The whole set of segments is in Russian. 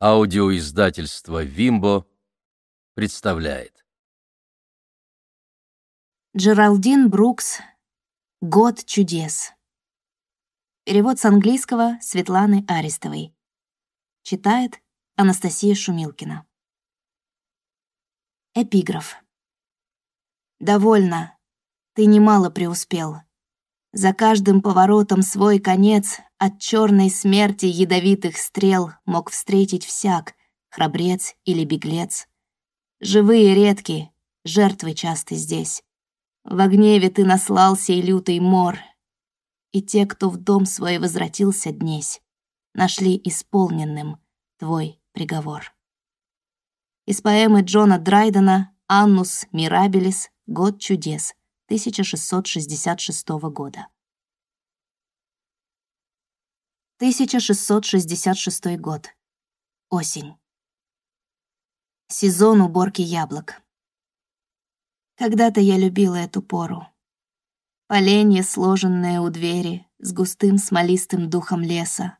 Аудиоиздательство «Вимбо» представляет. Джералдин Брукс «Год чудес». Перевод с английского Светланы Арестовой. Читает Анастасия Шумилкина. Эпиграф. «Довольно. Ты немало преуспел. За каждым поворотом свой конец от черной смерти ядовитых стрел мог встретить всяк, храбрец или беглец. Живые редки, жертвы часто здесь. В гневе ты наслал сей лютый мор, и те, кто в дом свой возвратился днесь, нашли исполненным твой приговор. Из поэмы Джона Драйдена «Аннус Мирабелис. Год чудес», 1666 года. 1666 год. Осень. Сезон уборки яблок. Когда-то я любила эту пору. Поленье, сложенное у двери, с густым смолистым духом леса.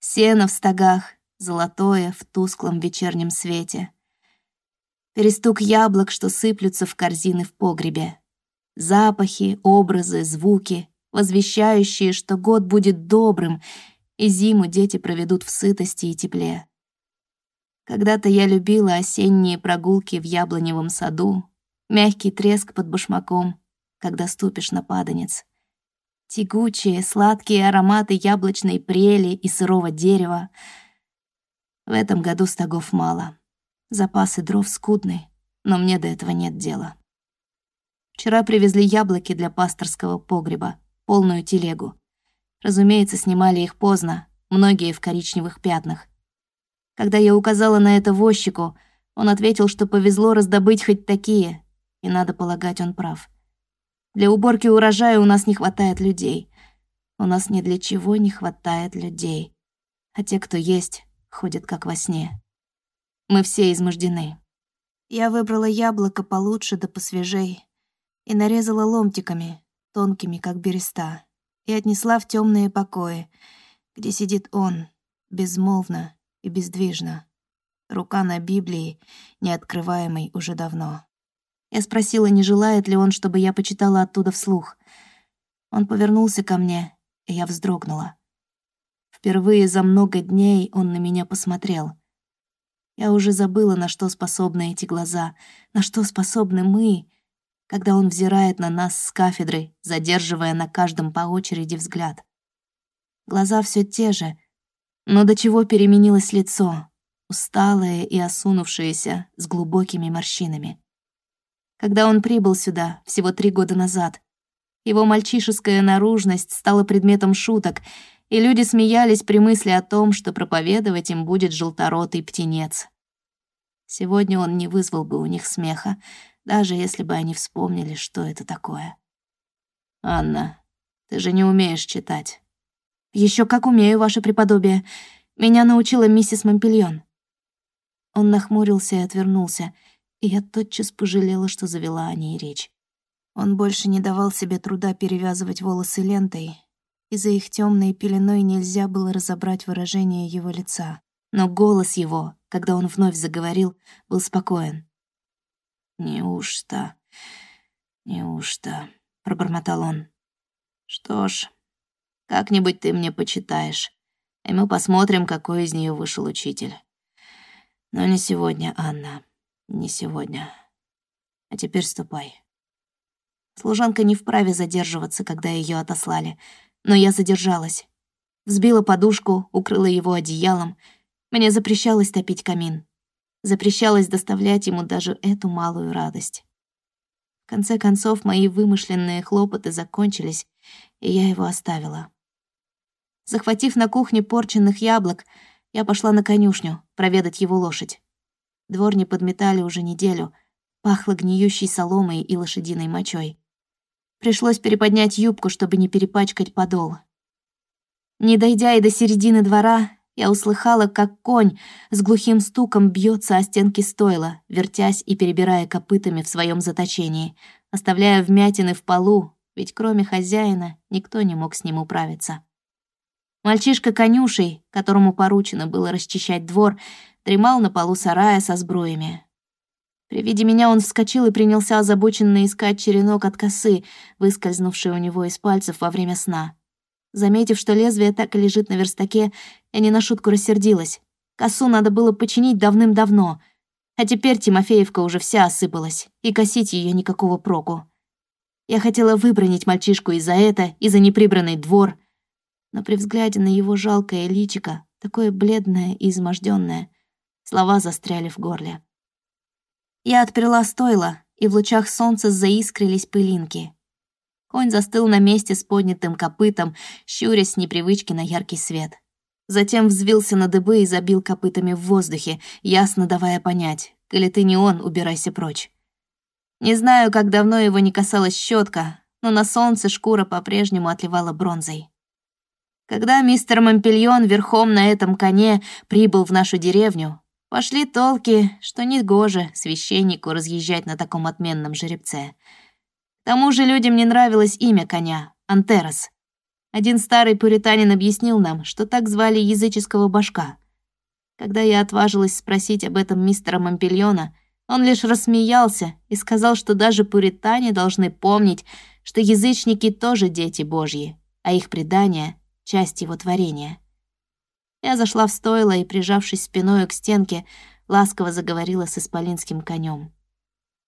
Сено в стогах, золотое в тусклом вечернем свете. Перестук яблок, что сыплются в корзины в погребе. Запахи, образы, звуки, возвещающие, что год будет добрым, и зиму дети проведут в сытости и тепле. Когда-то я любила осенние прогулки в яблоневом саду, мягкий треск под башмаком, когда ступишь на паданец. Тягучие, сладкие ароматы яблочной прели и сырого дерева. В этом году стогов мало. Запасы дров скудны, но мне до этого нет дела. Вчера привезли яблоки для пасторского погреба, полную телегу. Разумеется, снимали их поздно, многие в коричневых пятнах. Когда я указала на это возчику, он ответил, что повезло раздобыть хоть такие, и, надо полагать, он прав. Для уборки урожая у нас не хватает людей. У нас ни для чего не хватает людей. А те, кто есть, ходят как во сне. Мы все измождены. Я выбрала яблоко получше да посвежей, и нарезала ломтиками, тонкими, как береста, и отнесла в темные покои, где сидит он, безмолвно и бездвижно. Рука на Библии, не открываемой уже давно. Я спросила, не желает ли он, чтобы я почитала оттуда вслух. Он повернулся ко мне, и я вздрогнула. Впервые за много дней он на меня посмотрел. Я уже забыла, на что способны эти глаза, на что способны мы, когда он взирает на нас с кафедры, задерживая на каждом по очереди взгляд. Глаза все те же, но до чего переменилось лицо, усталое и осунувшееся, с глубокими морщинами. Когда он прибыл сюда, всего три года назад, его мальчишеская наружность стала предметом шуток, и люди смеялись при мысли о том, что проповедовать им будет желторотый птенец. Сегодня он не вызвал бы у них смеха, даже если бы они вспомнили, что это такое. «Анна, ты же не умеешь читать». Еще как умею, ваше преподобие. Меня научила миссис Мампельон». Он нахмурился и отвернулся, и я тотчас пожалела, что завела о ней речь. Он больше не давал себе труда перевязывать волосы лентой, и за их темной пеленой нельзя было разобрать выражение его лица. Но голос его, когда он вновь заговорил, был спокоен. «Неужто? Неужто?» — пробормотал он. «Что ж, как-нибудь ты мне почитаешь, и мы посмотрим, какой из нее вышел учитель. Но не сегодня, Анна, не сегодня. А теперь ступай». Служанка не вправе задерживаться, когда ее отослали, но я задержалась. Взбила подушку, укрыла его одеялом. Мне запрещалось топить камин запрещалось доставлять ему даже эту малую радость. В конце концов, мои вымышленные хлопоты закончились, и я его оставила. Захватив на кухне порченных яблок, я пошла на конюшню проведать его лошадь. Двор не подметали уже неделю, пахло гниющей соломой и лошадиной мочой. Пришлось переподнять юбку, чтобы не перепачкать подол. Не дойдя и до середины двора, я услыхала, как конь с глухим стуком бьется о стенки стойла, вертясь и перебирая копытами в своем заточении, оставляя вмятины в полу, ведь кроме хозяина никто не мог с ним управиться. Мальчишка конюшей, которому поручено было расчищать двор, дремал на полу сарая со сбруями. При виде меня он вскочил и принялся озабоченно искать черенок от косы, выскользнувший у него из пальцев во время сна. Заметив, что лезвие так и лежит на верстаке, я не на шутку рассердилась. Косу надо было починить давным-давно, а теперь Тимофеевка уже вся осыпалась, и косить ее никакого проку. Я хотела выбронить мальчишку и за это, и за неприбранный двор, но при взгляде на его жалкое личико, такое бледное и изможденное, слова застряли в горле. Я отперла стойло, и в лучах солнца заискрились пылинки. Конь застыл на месте с поднятым копытом, щурясь с непривычки на яркий свет. Затем взвился на дыбы и забил копытами в воздухе, ясно давая понять, «Коли ты не он, убирайся прочь». Не знаю, как давно его не касалась щетка, но на солнце шкура по-прежнему отливала бронзой. Когда мистер Мампельон верхом на этом коне прибыл в нашу деревню, Пошли толки, что не гоже священнику разъезжать на таком отменном жеребце. К тому же людям не нравилось имя коня — Антерос. Один старый пуританин объяснил нам, что так звали языческого башка. Когда я отважилась спросить об этом мистера Мампельона, он лишь рассмеялся и сказал, что даже пуритане должны помнить, что язычники тоже дети Божьи, а их предание — часть его творения. Я зашла в стойло и, прижавшись спиной к стенке, ласково заговорила с исполинским конем.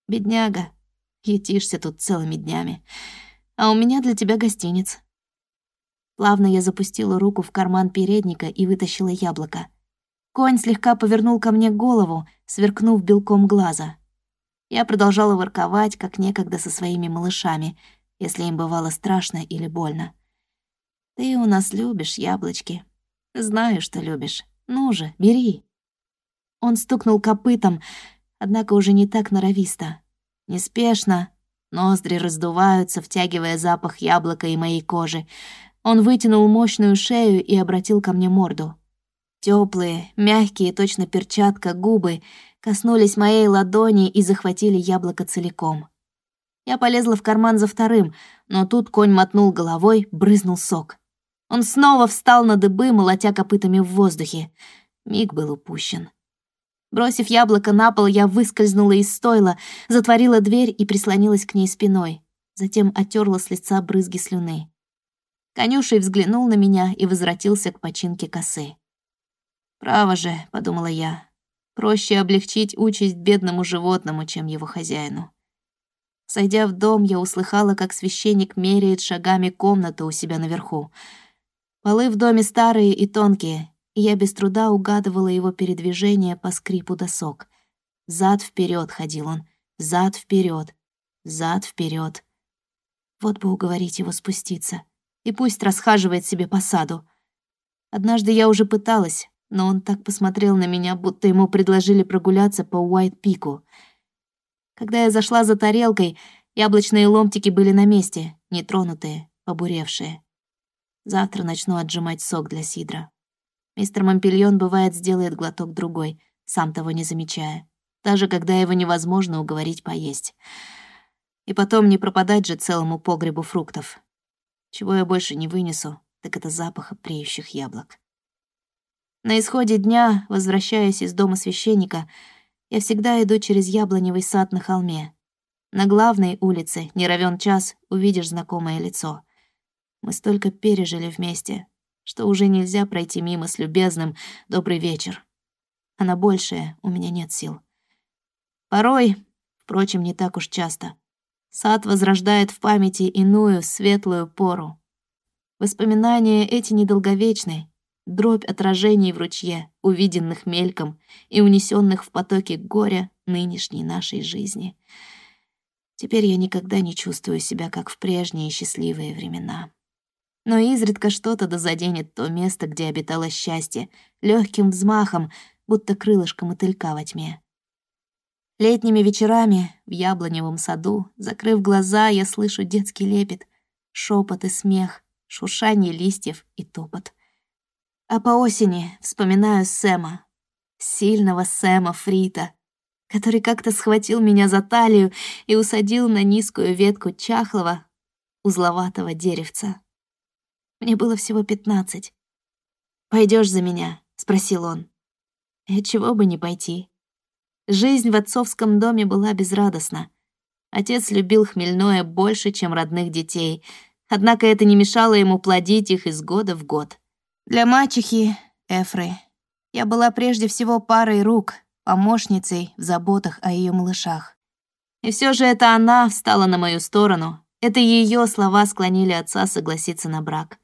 «Бедняга, ютишься тут целыми днями, а у меня для тебя гостиниц». Плавно я запустила руку в карман передника и вытащила яблоко. Конь слегка повернул ко мне голову, сверкнув белком глаза. Я продолжала ворковать, как некогда со своими малышами, если им бывало страшно или больно. «Ты у нас любишь яблочки», Знаю, что любишь. Ну же, бери». Он стукнул копытом, однако уже не так норовисто. Неспешно, ноздри раздуваются, втягивая запах яблока и моей кожи. Он вытянул мощную шею и обратил ко мне морду. Теплые, мягкие, точно перчатка, губы коснулись моей ладони и захватили яблоко целиком. Я полезла в карман за вторым, но тут конь мотнул головой, брызнул сок. Он снова встал на дыбы, молотя копытами в воздухе. Миг был упущен. Бросив яблоко на пол, я выскользнула из стойла, затворила дверь и прислонилась к ней спиной. Затем оттерла с лица брызги слюны. Конюшей взглянул на меня и возвратился к починке косы. «Право же», — подумала я, — «проще облегчить участь бедному животному, чем его хозяину». Сойдя в дом, я услыхала, как священник меряет шагами комнату у себя наверху — Полы в доме старые и тонкие, и я без труда угадывала его передвижение по скрипу досок. Зад вперед ходил он, зад вперед, зад вперед. Вот бы уговорить его спуститься, и пусть расхаживает себе по саду. Однажды я уже пыталась, но он так посмотрел на меня, будто ему предложили прогуляться по Уайт-Пику. Когда я зашла за тарелкой, яблочные ломтики были на месте, нетронутые, побуревшие. Завтра начну отжимать сок для сидра. Мистер Мампельон, бывает, сделает глоток другой, сам того не замечая. Даже когда его невозможно уговорить поесть. И потом не пропадать же целому погребу фруктов. Чего я больше не вынесу, так это запаха преющих яблок. На исходе дня, возвращаясь из дома священника, я всегда иду через яблоневый сад на холме. На главной улице, не равен час, увидишь знакомое лицо. Мы столько пережили вместе, что уже нельзя пройти мимо с любезным «добрый вечер». А на большее у меня нет сил. Порой, впрочем, не так уж часто, сад возрождает в памяти иную светлую пору. Воспоминания эти недолговечны, дробь отражений в ручье, увиденных мельком и унесенных в потоке горя нынешней нашей жизни. Теперь я никогда не чувствую себя, как в прежние счастливые времена но изредка что-то да заденет то место, где обитало счастье, легким взмахом, будто крылышко мотылька во тьме. Летними вечерами в яблоневом саду, закрыв глаза, я слышу детский лепет, шепот и смех, шуршание листьев и топот. А по осени вспоминаю Сэма, сильного Сэма Фрита, который как-то схватил меня за талию и усадил на низкую ветку чахлого, узловатого деревца. Мне было всего пятнадцать. Пойдешь за меня?» — спросил он. И чего бы не пойти. Жизнь в отцовском доме была безрадостна. Отец любил хмельное больше, чем родных детей, однако это не мешало ему плодить их из года в год. Для мачехи, Эфры, я была прежде всего парой рук, помощницей в заботах о ее малышах. И все же это она встала на мою сторону. Это ее слова склонили отца согласиться на брак.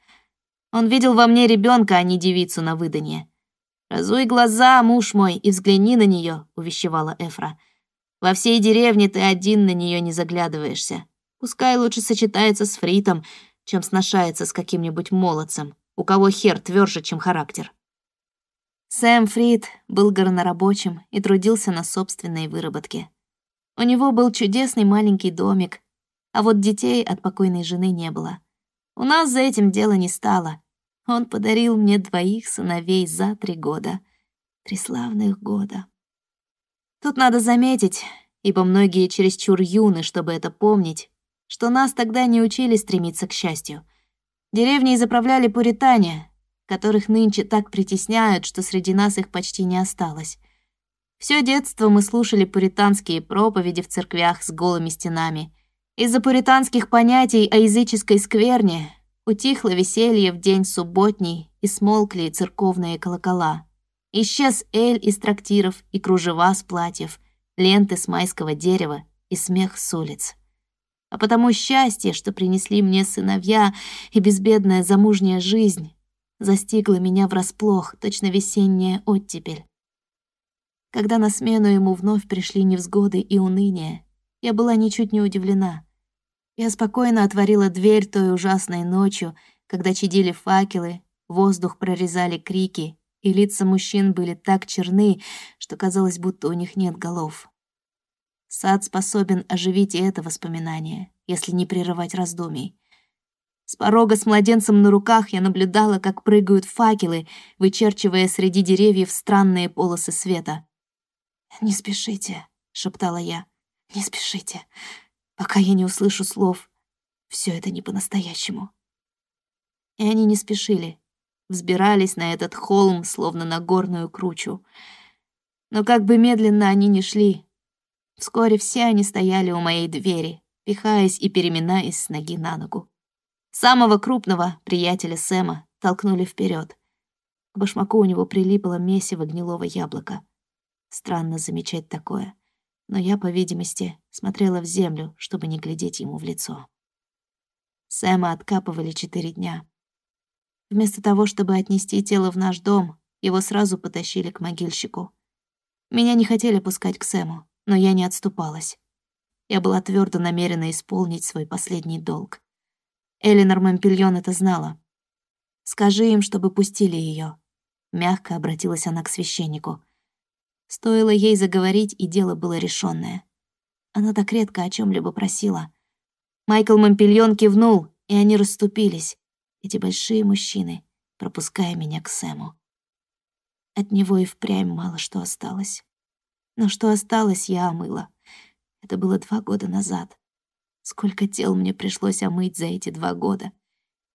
Он видел во мне ребенка, а не девицу на выданье. «Разуй глаза, муж мой, и взгляни на нее», — увещевала Эфра. «Во всей деревне ты один на нее не заглядываешься. Пускай лучше сочетается с фритом, чем сношается с каким-нибудь молодцем, у кого хер тверже, чем характер». Сэм Фрид был горнорабочим и трудился на собственной выработке. У него был чудесный маленький домик, а вот детей от покойной жены не было. У нас за этим дело не стало. Он подарил мне двоих сыновей за три года. Три славных года. Тут надо заметить, ибо многие чересчур юны, чтобы это помнить, что нас тогда не учили стремиться к счастью. Деревней заправляли пуритане, которых нынче так притесняют, что среди нас их почти не осталось. Все детство мы слушали пуританские проповеди в церквях с голыми стенами. Из-за пуританских понятий о языческой скверне утихло веселье в день субботний и смолкли церковные колокола. Исчез эль из трактиров и кружева с платьев, ленты с майского дерева и смех с улиц. А потому счастье, что принесли мне сыновья и безбедная замужняя жизнь, застигла меня врасплох, точно весенняя оттепель. Когда на смену ему вновь пришли невзгоды и уныние, я была ничуть не удивлена. Я спокойно отворила дверь той ужасной ночью, когда чадили факелы, воздух прорезали крики, и лица мужчин были так черны, что казалось, будто у них нет голов. Сад способен оживить и это воспоминание, если не прерывать раздумий. С порога с младенцем на руках я наблюдала, как прыгают факелы, вычерчивая среди деревьев странные полосы света. «Не спешите», — шептала я, — «не спешите, пока я не услышу слов. Все это не по-настоящему». И они не спешили, взбирались на этот холм, словно на горную кручу. Но как бы медленно они ни шли, вскоре все они стояли у моей двери, пихаясь и переминаясь с ноги на ногу. Самого крупного, приятеля Сэма, толкнули вперед. К башмаку у него прилипло месиво гнилого яблока. Странно замечать такое, но я, по видимости, смотрела в землю, чтобы не глядеть ему в лицо. Сэма откапывали четыре дня. Вместо того, чтобы отнести тело в наш дом, его сразу потащили к могильщику. Меня не хотели пускать к Сэму, но я не отступалась. Я была твердо намерена исполнить свой последний долг. Элинор Мампельон это знала. «Скажи им, чтобы пустили ее. Мягко обратилась она к священнику. Стоило ей заговорить, и дело было решенное. Она так редко о чем либо просила. Майкл Мампельон кивнул, и они расступились, эти большие мужчины, пропуская меня к Сэму. От него и впрямь мало что осталось. Но что осталось, я омыла. Это было два года назад. Сколько тел мне пришлось омыть за эти два года.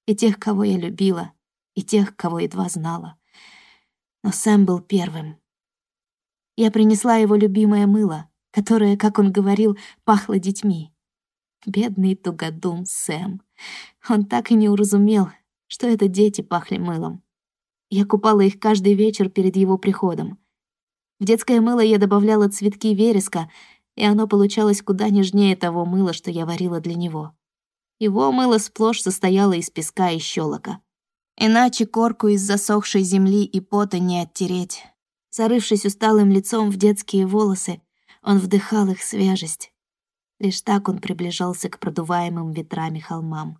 И тех, кого я любила, и тех, кого едва знала. Но Сэм был первым. Я принесла его любимое мыло, которое, как он говорил, пахло детьми. Бедный тугодум Сэм. Он так и не уразумел, что это дети пахли мылом. Я купала их каждый вечер перед его приходом. В детское мыло я добавляла цветки вереска — и оно получалось куда нежнее того мыла, что я варила для него. Его мыло сплошь состояло из песка и щелока. Иначе корку из засохшей земли и пота не оттереть. Зарывшись усталым лицом в детские волосы, он вдыхал их свежесть. Лишь так он приближался к продуваемым ветрами холмам.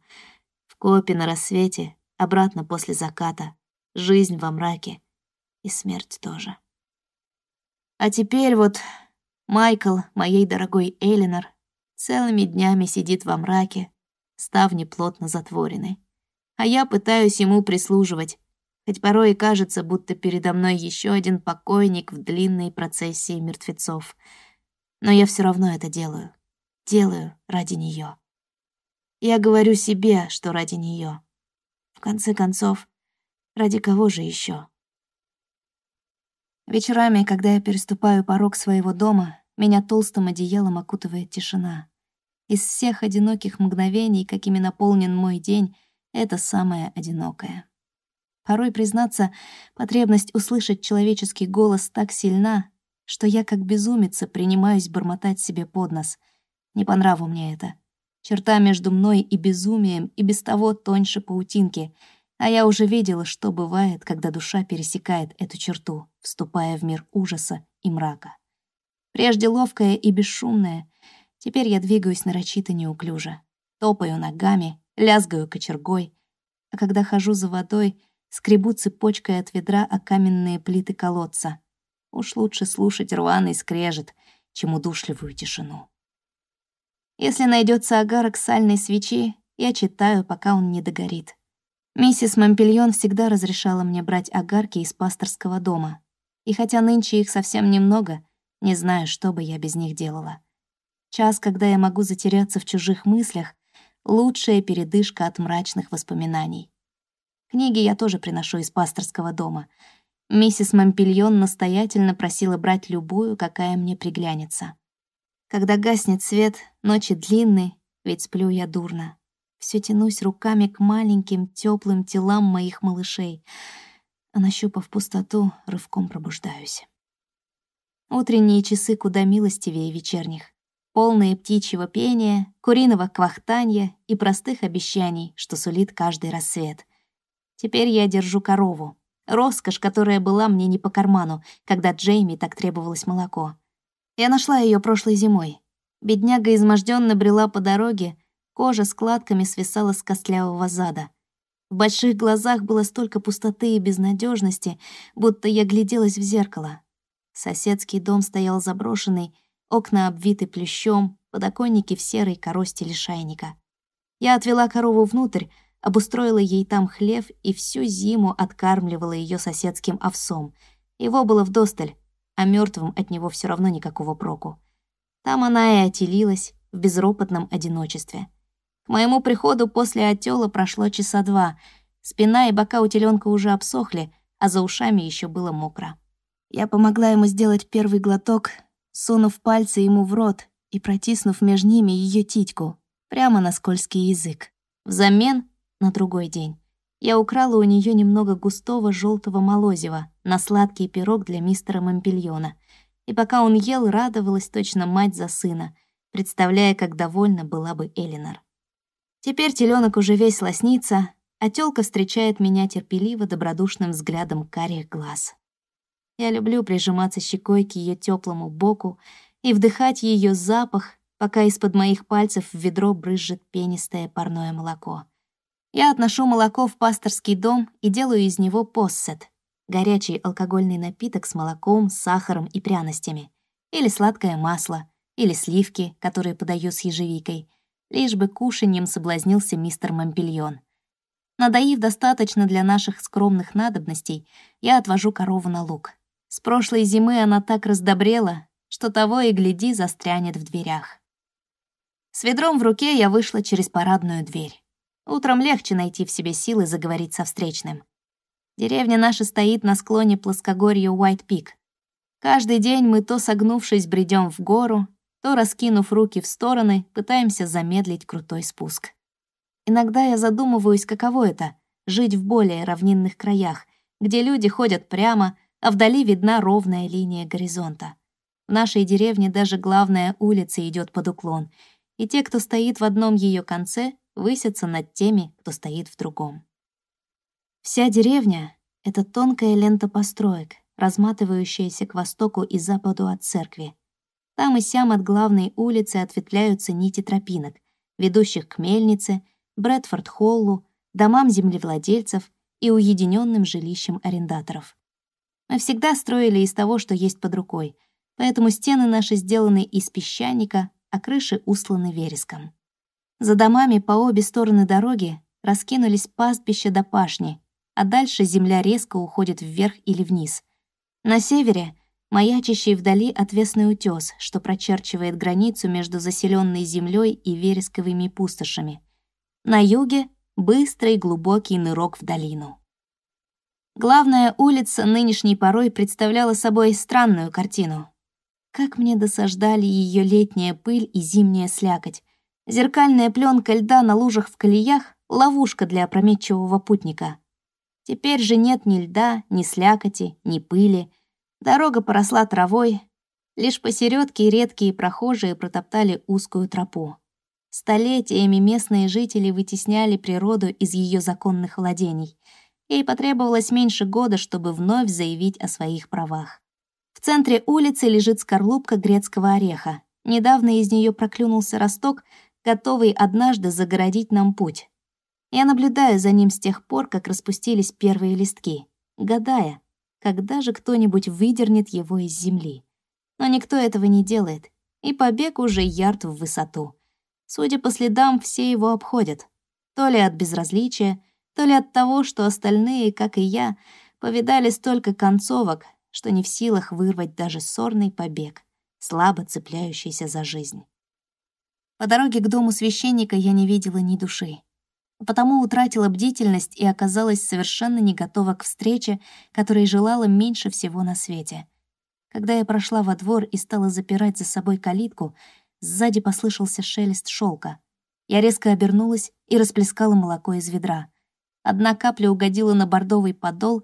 В копе на рассвете, обратно после заката, жизнь во мраке и смерть тоже. А теперь вот Майкл, моей дорогой Элинор, целыми днями сидит во мраке, ставни плотно затворены. А я пытаюсь ему прислуживать, хоть порой и кажется, будто передо мной еще один покойник в длинной процессии мертвецов. Но я все равно это делаю. Делаю ради нее. Я говорю себе, что ради нее. В конце концов, Ради кого же еще? Вечерами, когда я переступаю порог своего дома, меня толстым одеялом окутывает тишина. Из всех одиноких мгновений, какими наполнен мой день, это самое одинокое. Порой, признаться, потребность услышать человеческий голос так сильна, что я как безумица принимаюсь бормотать себе под нос. Не по нраву мне это. Черта между мной и безумием и без того тоньше паутинки, а я уже видела, что бывает, когда душа пересекает эту черту, вступая в мир ужаса и мрака. Прежде ловкая и бесшумная, теперь я двигаюсь нарочито неуклюже. Топаю ногами, лязгаю кочергой, а когда хожу за водой, скребу цепочкой от ведра о каменные плиты колодца. Уж лучше слушать рваный скрежет, чем удушливую тишину. Если найдется агарок сальной свечи, я читаю, пока он не догорит. Миссис Мампельон всегда разрешала мне брать агарки из пасторского дома. И хотя нынче их совсем немного, не знаю, что бы я без них делала. Час, когда я могу затеряться в чужих мыслях, лучшая передышка от мрачных воспоминаний. Книги я тоже приношу из пасторского дома. Миссис Мампельон настоятельно просила брать любую, какая мне приглянется. Когда гаснет свет, ночи длинные, ведь сплю я дурно. Все тянусь руками к маленьким теплым телам моих малышей, а нащупав пустоту, рывком пробуждаюсь. Утренние часы куда милостивее вечерних, полные птичьего пения, куриного квахтанья и простых обещаний, что сулит каждый рассвет. Теперь я держу корову, роскошь, которая была мне не по карману, когда Джейми так требовалось молоко. Я нашла ее прошлой зимой. Бедняга изможденно брела по дороге, кожа складками свисала с костлявого зада. В больших глазах было столько пустоты и безнадежности, будто я гляделась в зеркало. Соседский дом стоял заброшенный, окна обвиты плющом, подоконники в серой коросте лишайника. Я отвела корову внутрь, обустроила ей там хлев и всю зиму откармливала ее соседским овсом. Его было вдосталь, а мертвым от него все равно никакого проку. Там она и отелилась в безропотном одиночестве. К моему приходу после отела прошло часа два. Спина и бока у теленка уже обсохли, а за ушами еще было мокро. Я помогла ему сделать первый глоток, сунув пальцы ему в рот и протиснув между ними ее титьку, прямо на скользкий язык. Взамен, на другой день, я украла у нее немного густого желтого молозива на сладкий пирог для мистера Мампельона. И пока он ел, радовалась точно мать за сына, представляя, как довольна была бы Элинор. Теперь теленок уже весь лоснится, а тёлка встречает меня терпеливо добродушным взглядом карих глаз. Я люблю прижиматься щекой к ее теплому боку и вдыхать ее запах, пока из-под моих пальцев в ведро брызжет пенистое парное молоко. Я отношу молоко в пасторский дом и делаю из него поссет — горячий алкогольный напиток с молоком, сахаром и пряностями, или сладкое масло, или сливки, которые подаю с ежевикой, лишь бы кушаньем соблазнился мистер Мампельон. Надоив достаточно для наших скромных надобностей, я отвожу корову на луг. С прошлой зимы она так раздобрела, что того и гляди застрянет в дверях. С ведром в руке я вышла через парадную дверь. Утром легче найти в себе силы заговорить со встречным. Деревня наша стоит на склоне плоскогорья Уайт-Пик. Каждый день мы то согнувшись бредем в гору, то, раскинув руки в стороны, пытаемся замедлить крутой спуск. Иногда я задумываюсь, каково это — жить в более равнинных краях, где люди ходят прямо, а вдали видна ровная линия горизонта. В нашей деревне даже главная улица идет под уклон, и те, кто стоит в одном ее конце, высятся над теми, кто стоит в другом. Вся деревня — это тонкая лента построек, разматывающаяся к востоку и западу от церкви. Там и сям от главной улицы ответвляются нити тропинок, ведущих к мельнице, Брэдфорд-Холлу, домам землевладельцев и уединенным жилищам арендаторов. Мы всегда строили из того, что есть под рукой, поэтому стены наши сделаны из песчаника, а крыши усланы вереском. За домами по обе стороны дороги раскинулись пастбища до пашни, а дальше земля резко уходит вверх или вниз. На севере — маячащий вдали отвесный утес, что прочерчивает границу между заселенной землей и вересковыми пустошами. На юге — быстрый глубокий нырок в долину. Главная улица нынешней порой представляла собой странную картину. Как мне досаждали ее летняя пыль и зимняя слякоть. Зеркальная пленка льда на лужах в колеях — ловушка для опрометчивого путника. Теперь же нет ни льда, ни слякоти, ни пыли. Дорога поросла травой. Лишь посередке редкие прохожие протоптали узкую тропу. Столетиями местные жители вытесняли природу из ее законных владений. Ей потребовалось меньше года, чтобы вновь заявить о своих правах. В центре улицы лежит скорлупка грецкого ореха. Недавно из нее проклюнулся росток, готовый однажды загородить нам путь. Я наблюдаю за ним с тех пор, как распустились первые листки, гадая, когда же кто-нибудь выдернет его из земли. Но никто этого не делает, и побег уже ярд в высоту. Судя по следам, все его обходят. То ли от безразличия, то ли от того, что остальные, как и я, повидали столько концовок, что не в силах вырвать даже сорный побег, слабо цепляющийся за жизнь. По дороге к дому священника я не видела ни души. Потому утратила бдительность и оказалась совершенно не готова к встрече, которой желала меньше всего на свете. Когда я прошла во двор и стала запирать за собой калитку, Сзади послышался шелест шелка. Я резко обернулась и расплескала молоко из ведра. Одна капля угодила на бордовый подол,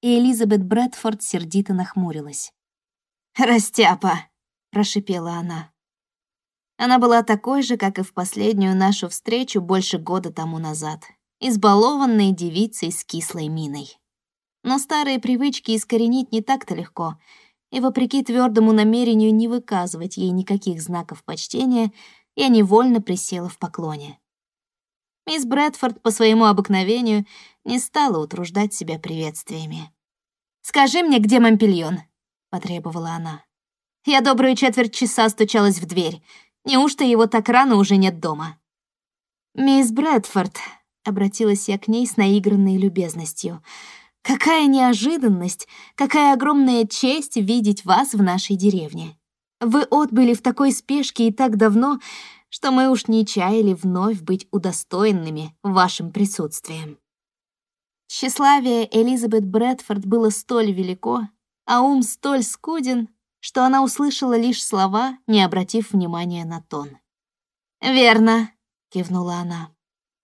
и Элизабет Брэдфорд сердито нахмурилась. «Растяпа!» — прошипела она. Она была такой же, как и в последнюю нашу встречу больше года тому назад, избалованной девицей с кислой миной. Но старые привычки искоренить не так-то легко — и, вопреки твердому намерению не выказывать ей никаких знаков почтения, я невольно присела в поклоне. Мисс Брэдфорд по своему обыкновению не стала утруждать себя приветствиями. «Скажи мне, где Мампельон?» — потребовала она. Я добрую четверть часа стучалась в дверь. Неужто его так рано уже нет дома? «Мисс Брэдфорд», — обратилась я к ней с наигранной любезностью, — Какая неожиданность, какая огромная честь видеть вас в нашей деревне. Вы отбыли в такой спешке и так давно, что мы уж не чаяли вновь быть удостоенными вашим присутствием. Тщеславие Элизабет Брэдфорд было столь велико, а ум столь скуден, что она услышала лишь слова, не обратив внимания на тон. «Верно», — кивнула она.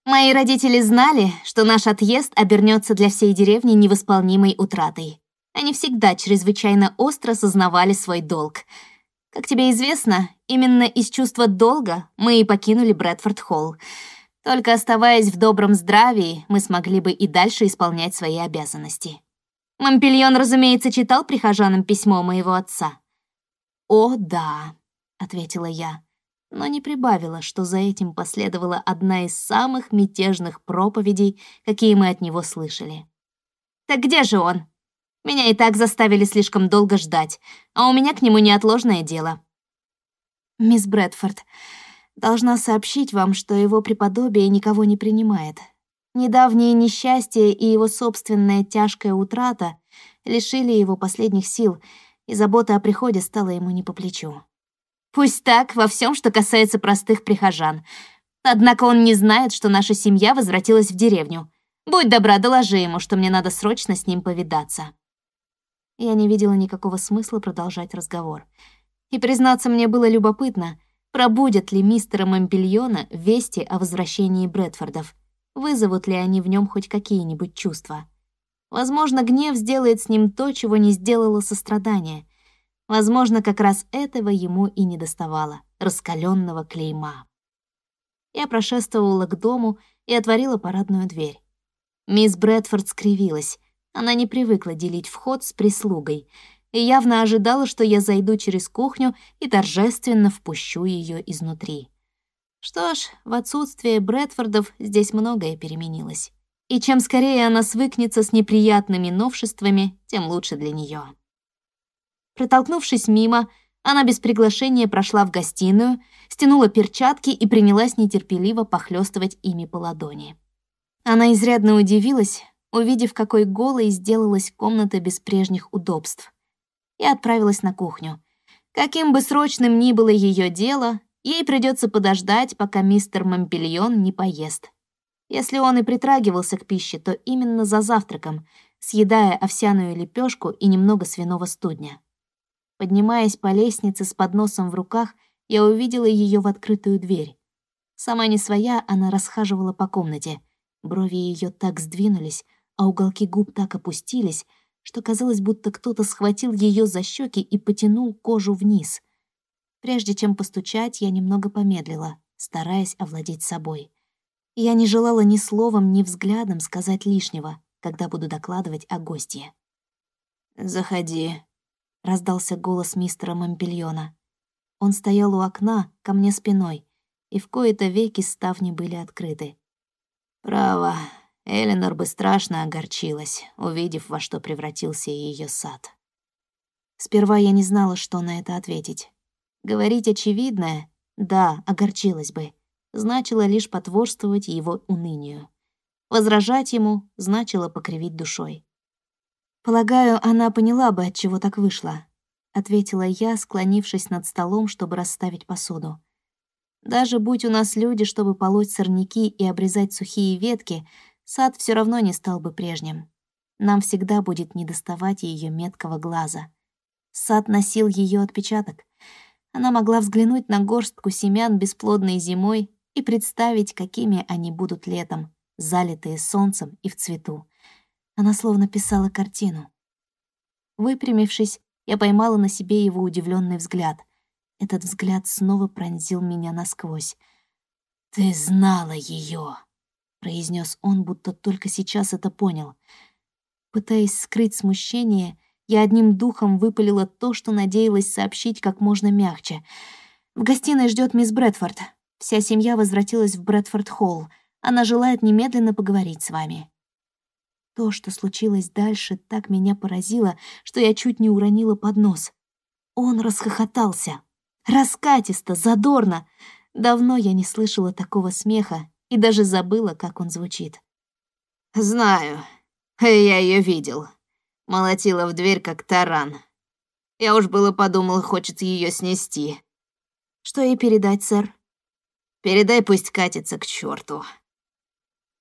Мои родители знали, что наш отъезд обернется для всей деревни невосполнимой утратой. Они всегда чрезвычайно остро сознавали свой долг. Как тебе известно, именно из чувства долга мы и покинули Брэдфорд-Холл. Только оставаясь в добром здравии, мы смогли бы и дальше исполнять свои обязанности. Мампельон, разумеется, читал прихожанам письмо моего отца. «О, да», — ответила я но не прибавила, что за этим последовала одна из самых мятежных проповедей, какие мы от него слышали. «Так где же он? Меня и так заставили слишком долго ждать, а у меня к нему неотложное дело». «Мисс Брэдфорд, должна сообщить вам, что его преподобие никого не принимает. Недавнее несчастье и его собственная тяжкая утрата лишили его последних сил, и забота о приходе стала ему не по плечу. Пусть так во всем, что касается простых прихожан. Однако он не знает, что наша семья возвратилась в деревню. Будь добра, доложи ему, что мне надо срочно с ним повидаться. Я не видела никакого смысла продолжать разговор. И, признаться, мне было любопытно, пробудят ли мистера Мампельона вести о возвращении Брэдфордов, вызовут ли они в нем хоть какие-нибудь чувства. Возможно, гнев сделает с ним то, чего не сделало сострадание. Возможно, как раз этого ему и не доставало — раскаленного клейма. Я прошествовала к дому и отворила парадную дверь. Мисс Брэдфорд скривилась. Она не привыкла делить вход с прислугой и явно ожидала, что я зайду через кухню и торжественно впущу ее изнутри. Что ж, в отсутствие Брэдфордов здесь многое переменилось. И чем скорее она свыкнется с неприятными новшествами, тем лучше для нее. Протолкнувшись мимо, она без приглашения прошла в гостиную, стянула перчатки и принялась нетерпеливо похлёстывать ими по ладони. Она изрядно удивилась, увидев, какой голой сделалась комната без прежних удобств. И отправилась на кухню. Каким бы срочным ни было ее дело, ей придется подождать, пока мистер Мампельон не поест. Если он и притрагивался к пище, то именно за завтраком, съедая овсяную лепешку и немного свиного студня. Поднимаясь по лестнице с подносом в руках, я увидела ее в открытую дверь. Сама не своя, она расхаживала по комнате. Брови ее так сдвинулись, а уголки губ так опустились, что казалось, будто кто-то схватил ее за щеки и потянул кожу вниз. Прежде чем постучать, я немного помедлила, стараясь овладеть собой. Я не желала ни словом, ни взглядом сказать лишнего, когда буду докладывать о гостье. «Заходи», — раздался голос мистера Мампельона. Он стоял у окна, ко мне спиной, и в кои-то веки ставни были открыты. «Право, Эленор бы страшно огорчилась, увидев, во что превратился ее сад». Сперва я не знала, что на это ответить. Говорить очевидное — да, огорчилась бы значило лишь потворствовать его унынию. Возражать ему значило покривить душой. «Полагаю, она поняла бы, от чего так вышло», — ответила я, склонившись над столом, чтобы расставить посуду. «Даже будь у нас люди, чтобы полоть сорняки и обрезать сухие ветки, сад все равно не стал бы прежним. Нам всегда будет недоставать ее меткого глаза. Сад носил ее отпечаток. Она могла взглянуть на горстку семян бесплодной зимой и представить, какими они будут летом, залитые солнцем и в цвету. Она словно писала картину. Выпрямившись, я поймала на себе его удивленный взгляд. Этот взгляд снова пронзил меня насквозь. «Ты знала ее, произнес он, будто только сейчас это понял. Пытаясь скрыть смущение, я одним духом выпалила то, что надеялась сообщить как можно мягче. «В гостиной ждет мисс Брэдфорд. Вся семья возвратилась в Брэдфорд-Холл. Она желает немедленно поговорить с вами». То, что случилось дальше, так меня поразило, что я чуть не уронила поднос. Он расхохотался. Раскатисто, задорно. Давно я не слышала такого смеха и даже забыла, как он звучит. «Знаю. Я ее видел. Молотила в дверь, как таран. Я уж было подумал, хочет ее снести». «Что ей передать, сэр?» Передай, пусть катится к черту.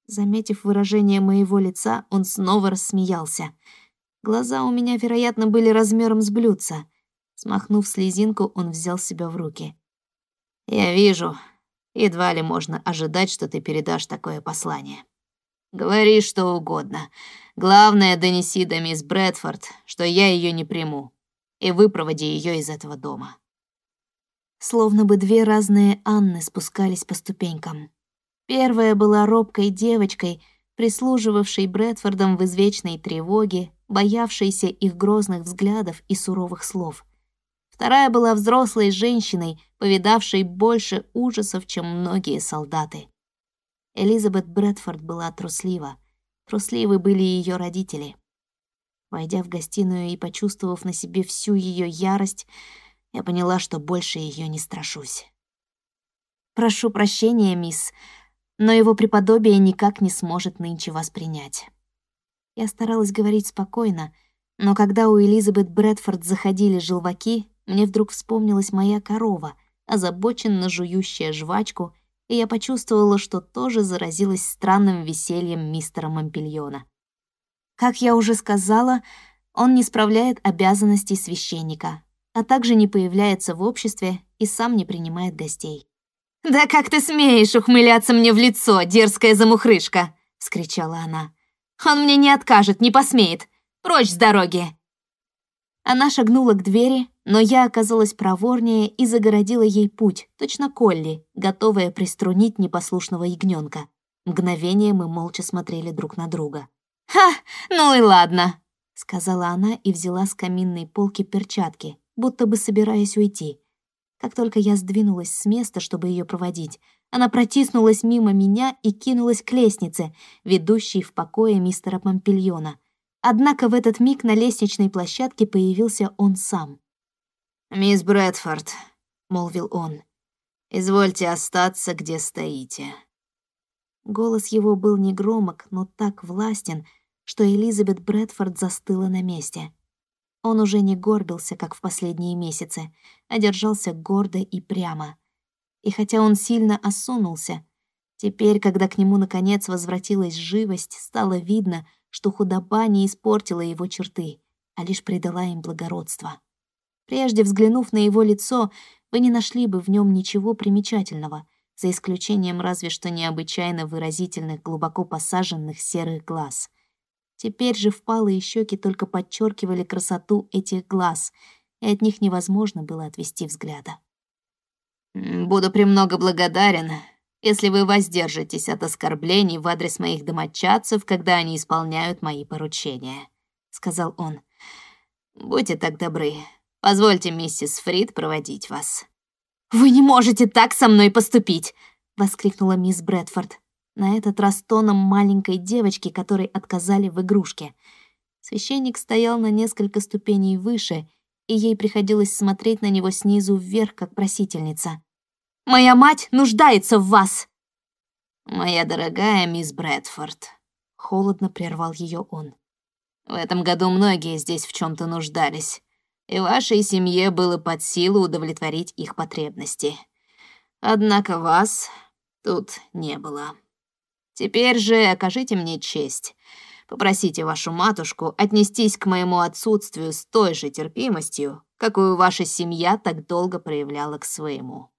Заметив выражение моего лица, он снова рассмеялся. Глаза у меня, вероятно, были размером с блюдца. Смахнув слезинку, он взял себя в руки. «Я вижу. Едва ли можно ожидать, что ты передашь такое послание. Говори что угодно. Главное, донеси до мисс Брэдфорд, что я ее не приму, и выпроводи ее из этого дома». Словно бы две разные Анны спускались по ступенькам. Первая была робкой девочкой, прислуживавшей Брэдфордам в извечной тревоге, боявшейся их грозных взглядов и суровых слов. Вторая была взрослой женщиной, повидавшей больше ужасов, чем многие солдаты. Элизабет Брэдфорд была труслива. Трусливы были ее родители. Войдя в гостиную и почувствовав на себе всю ее ярость, я поняла, что больше ее не страшусь. «Прошу прощения, мисс, но его преподобие никак не сможет нынче вас принять». Я старалась говорить спокойно, но когда у Элизабет Брэдфорд заходили желваки, мне вдруг вспомнилась моя корова, озабоченно жующая жвачку, и я почувствовала, что тоже заразилась странным весельем мистера Мампельона. Как я уже сказала, он не справляет обязанностей священника, а также не появляется в обществе и сам не принимает гостей. «Да как ты смеешь ухмыляться мне в лицо, дерзкая замухрышка!» — вскричала она. «Он мне не откажет, не посмеет! Прочь с дороги!» Она шагнула к двери, но я оказалась проворнее и загородила ей путь, точно Колли, готовая приструнить непослушного ягненка. Мгновение мы молча смотрели друг на друга. «Ха, ну и ладно», — сказала она и взяла с каминной полки перчатки, будто бы собираясь уйти. Как только я сдвинулась с места, чтобы ее проводить, она протиснулась мимо меня и кинулась к лестнице, ведущей в покое мистера Помпельона. Однако в этот миг на лестничной площадке появился он сам. «Мисс Брэдфорд», — молвил он, — «извольте остаться, где стоите». Голос его был негромок, но так властен, что Элизабет Брэдфорд застыла на месте. Он уже не горбился, как в последние месяцы, а держался гордо и прямо. И хотя он сильно осунулся, Теперь, когда к нему наконец возвратилась живость, стало видно, что худоба не испортила его черты, а лишь придала им благородство. Прежде взглянув на его лицо, вы не нашли бы в нем ничего примечательного, за исключением разве что необычайно выразительных, глубоко посаженных серых глаз. Теперь же впалые щеки только подчеркивали красоту этих глаз, и от них невозможно было отвести взгляда. «Буду премного благодарен, если вы воздержитесь от оскорблений в адрес моих домочадцев, когда они исполняют мои поручения», — сказал он. «Будьте так добры, позвольте миссис Фрид проводить вас». «Вы не можете так со мной поступить!» — воскликнула мисс Брэдфорд, на этот раз тоном маленькой девочки, которой отказали в игрушке. Священник стоял на несколько ступеней выше, и ей приходилось смотреть на него снизу вверх, как просительница. Моя мать нуждается в вас!» «Моя дорогая мисс Брэдфорд», — холодно прервал ее он. «В этом году многие здесь в чем то нуждались, и вашей семье было под силу удовлетворить их потребности. Однако вас тут не было. Теперь же окажите мне честь. Попросите вашу матушку отнестись к моему отсутствию с той же терпимостью, какую ваша семья так долго проявляла к своему».